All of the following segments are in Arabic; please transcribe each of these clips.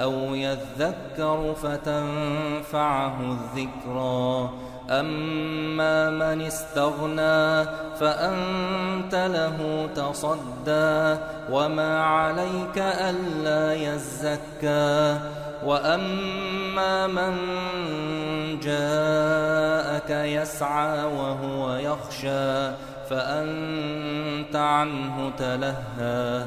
أو يذكر فتنفعه الذكرى. أما من استغنى فأنت له تصدى. وما عليك ألا يزكى. وأما من جاءك يسعى وهو يخشى فأنت عنه تلهى.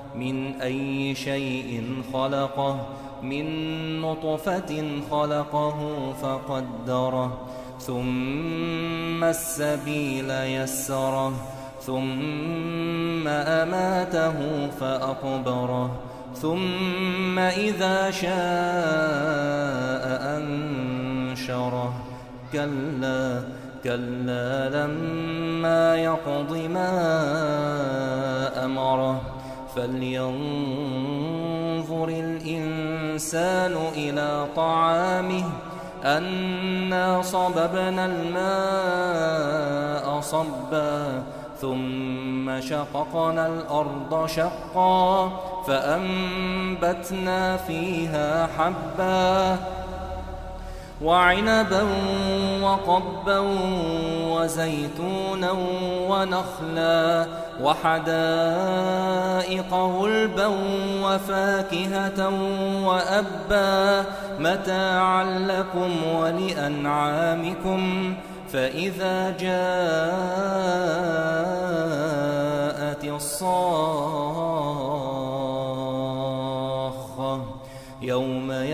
من أي شيء خلقه من نطفة خلقه فقدره ثم السبيل يسره ثم أماته فأقبره ثم إذا شاء أنشره. كلا كلا لما يقض ما أمره. فلينظر الإنسان إلى طعامه. أنا صببنا الماء صبا ثم شققنا الأرض شقا فأنبتنا فيها حبا. وعنبا وقبا وزيتونا ونخلا وحدائق غلبا وفاكهة وأبا متاعا لكم ولأنعامكم فإذا جاءت الصاخة